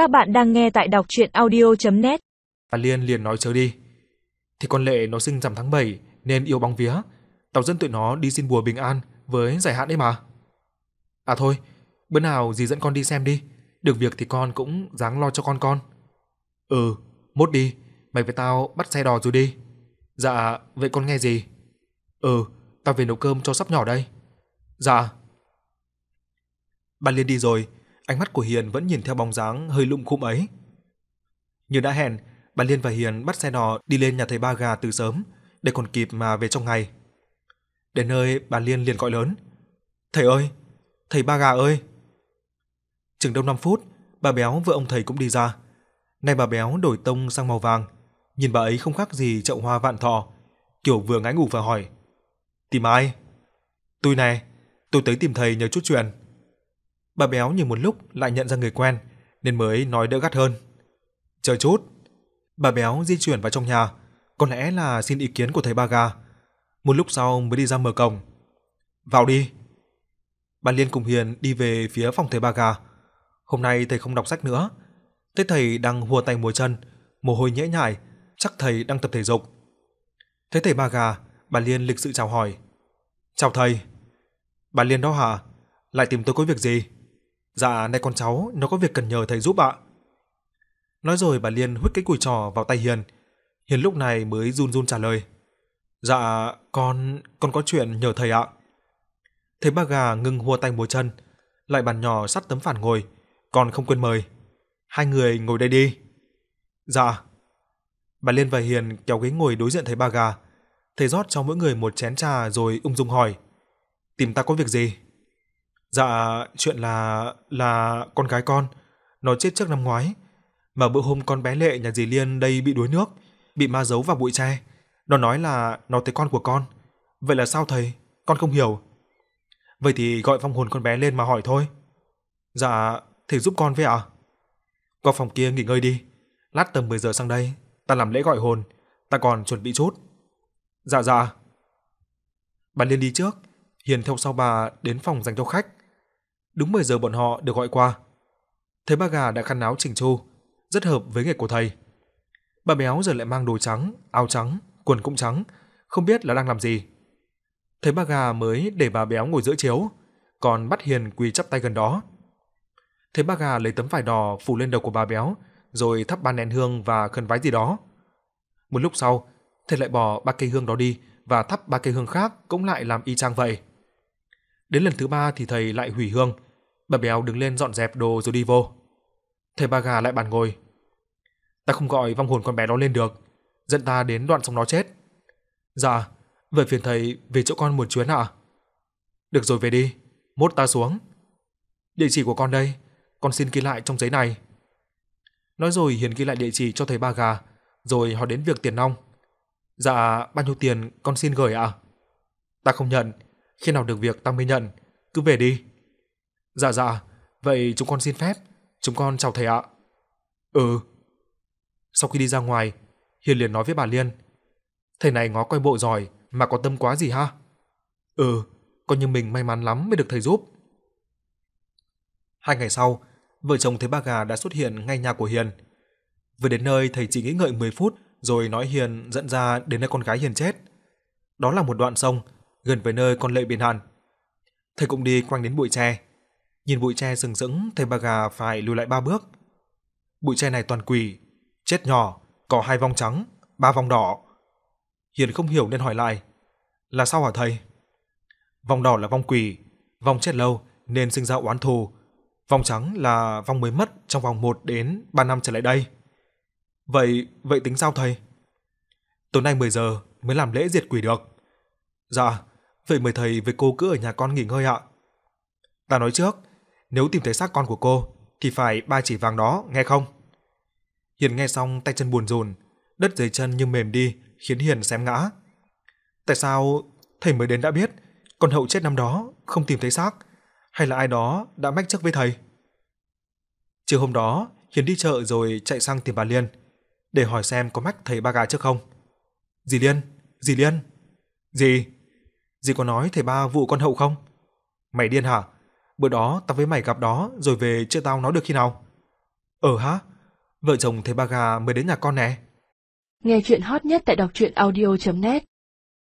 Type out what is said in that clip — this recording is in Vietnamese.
Các bạn đang nghe tại đọc chuyện audio.net Bà Liên liền nói chớ đi. Thì con Lệ nó sinh rằm tháng 7 nên yêu bóng vía. Tao dẫn tụi nó đi xin bùa bình an với giải hạn đấy mà. À thôi, bữa nào dì dẫn con đi xem đi. Được việc thì con cũng dáng lo cho con con. Ừ, mốt đi, mày với tao bắt xe đò rồi đi. Dạ, vậy con nghe gì? Ừ, tao về nấu cơm cho sắp nhỏ đây. Dạ. Bà Liên đi rồi, ánh mắt của Hiền vẫn nhìn theo bóng dáng hơi lụm khum ấy. Như đã hẹn, bà Liên và Hiền bắt xe đò đi lên nhà thầy Ba Gà từ sớm để còn kịp mà về trong ngày. Đến nơi, bà Liên liền gọi lớn: "Thầy ơi, thầy Ba Gà ơi!" Chừng đông 5 phút, bà béo vợ ông thầy cũng đi ra. Nay bà béo đổi tông sang màu vàng, nhìn bà ấy không khác gì chậu hoa vạn thọ, kiểu vừa ngái ngủ vừa hỏi: "Tìm ai?" "Tôi này, tôi tới tìm thầy nhờ chút chuyện." Bà béo nhìn một lúc lại nhận ra người quen, nên mới nói đỡ gắt hơn. "Chờ chút." Bà béo di chuyển vào trong nhà, có lẽ là xin ý kiến của thầy Ba Gà. Một lúc sau mới đi ra mở cổng. "Vào đi." Bà Liên cùng Hiền đi về phía phòng thầy Ba Gà. Hôm nay thầy không đọc sách nữa. Thấy thầy đang hùa tay múa chân, mồ hôi nhễ nhại, chắc thầy đang tập thể dục. Thấy thầy Ba Gà, bà Liên lịch sự chào hỏi. "Chào thầy." "Bà Liên đó hả? Lại tìm tôi có việc gì?" "Dạ, nay con cháu nó có việc cần nhờ thầy giúp ạ." Nói rồi bà Liên huých cái cùi trò vào tay Hiền. Hiền lúc này mới run run trả lời. "Dạ, con con có chuyện nhờ thầy ạ." Thầy Ba Gà ngừng hua tay múa chân, lại bàn nhỏ sắt tấm phản ngồi, còn không quên mời. "Hai người ngồi đây đi." "Dạ." Bà Liên và Hiền kéo ghế ngồi đối diện thầy Ba Gà. Thầy rót cho mỗi người một chén trà rồi ung dung hỏi: "Tìm ta có việc gì?" "Dạ, chuyện là là con gái con, nó chết trước năm ngoái, mà bữa hôm con bé Lệ nhà dì Liên đây bị đuối nước, bị ma giấu vào bụi tre. Nó nói là nó thấy con của con. Vậy là sao thầy? Con không hiểu." "Vậy thì gọi vong hồn con bé lên mà hỏi thôi." "Dạ, thầy giúp con với ạ." "Qua phòng kia nghỉ ngơi đi, lát tầm 10 giờ sang đây, ta làm lễ gọi hồn, ta còn chuẩn bị chút." "Dạ dạ." Bà Liên đi trước, Hiền theo sau bà đến phòng dành cho khách. Đúng 10 giờ bọn họ được gọi qua. Thấy bà gà đã khăn áo chỉnh chu, rất hợp với nghề của thầy. Bà béo giờ lại mang đồ trắng, áo trắng, quần cũng trắng, không biết là đang làm gì. Thấy bà gà mới để bà béo ngồi giữa chiếu, còn bắt Hiền quỳ chắp tay gần đó. Thấy bà gà lấy tấm vải đỏ phủ lên đầu của bà béo, rồi thắp ba nén hương và khấn vái gì đó. Một lúc sau, thầy lại bỏ ba cây hương đó đi và thắp ba cây hương khác cũng lại làm y chang vậy. Đến lần thứ ba thì thầy lại hủy hương, bà béo đứng lên dọn dẹp đồ rồi đi vô. Thầy Ba Gà lại bàn ngồi. Ta không gọi vong hồn con bé đó lên được, dẫn ta đến đoạn sông nó chết. Dạ, vậy phiền thầy về chỗ con một chuyến ạ. Được rồi về đi, mốt ta xuống. Địa chỉ của con đây, con xin ghi lại trong giấy này. Nói rồi Hiền ghi lại địa chỉ cho thầy Ba Gà, rồi hỏi đến việc tiền nong. Dạ, bao nhiêu tiền con xin gửi ạ? Ta không nhận, khi nào được việc ta mới nhận, cứ về đi. Dạ dạ, vậy chúng con xin phép, chúng con chào thầy ạ. Ừ. Sau khi đi ra ngoài, Hiền liền nói với bà Liên, thầy này ngó coi bộ giỏi mà có tâm quá gì ha? Ừ, coi như mình may mắn lắm mới được thầy giúp. Hai ngày sau, vợ chồng thấy bà gà đã xuất hiện ngay nhà của Hiền. Vừa đến nơi thầy chỉ nghĩ ngợi 10 phút rồi nói Hiền dẫn ra đến nơi con gái Hiền chết. Đó là một đoạn sông gần với nơi con Lệ biển hàn. Thầy cũng đi quanh đến bụi tre. Nhìn bụi tre rừng rững, thầy bà gà phải lùi lại ba bước. Bụi tre này toàn quỷ, chết nhỏ, có hai vòng trắng, ba vòng đỏ. Hiền không hiểu nên hỏi lại, là sao hả thầy? vòng đỏ là vong quỷ, vong chết lâu nên sinh ra oán thù. Vong trắng là vong mới mất trong vòng 1 đến 3 năm trở lại đây. Vậy, vậy tính sao thầy? Tối nay 10 giờ mới làm lễ diệt quỷ được. Dạ, vậy mời thầy với cô cứ ở nhà con nghỉ ngơi ạ. Ta nói trước, nếu tìm thấy xác con của cô thì phải ba chỉ vàng đó, nghe không? Hiền nghe xong tay chân buồn rùn, đất dưới chân như mềm đi, khiến Hiền xém ngã. Tại sao thầy mới đến đã biết, con hậu chết năm đó không tìm thấy xác, hay là ai đó đã mách trước với thầy? Chiều hôm đó, Hiền đi chợ rồi chạy sang tìm bà Liên để hỏi xem có mách thầy ba gà trước không. Dì Liên, dì Liên. Gì? Dì có nói thầy ba vụ con hậu không? Mày điên hả? Bữa đó tao với mày gặp đó, rồi về chưa tao nói được khi nào? Ờ hả? Vợ chồng thế bà gà mới đến nhà con nè. Nghe chuyện hot nhất tại đọc truyện audio.net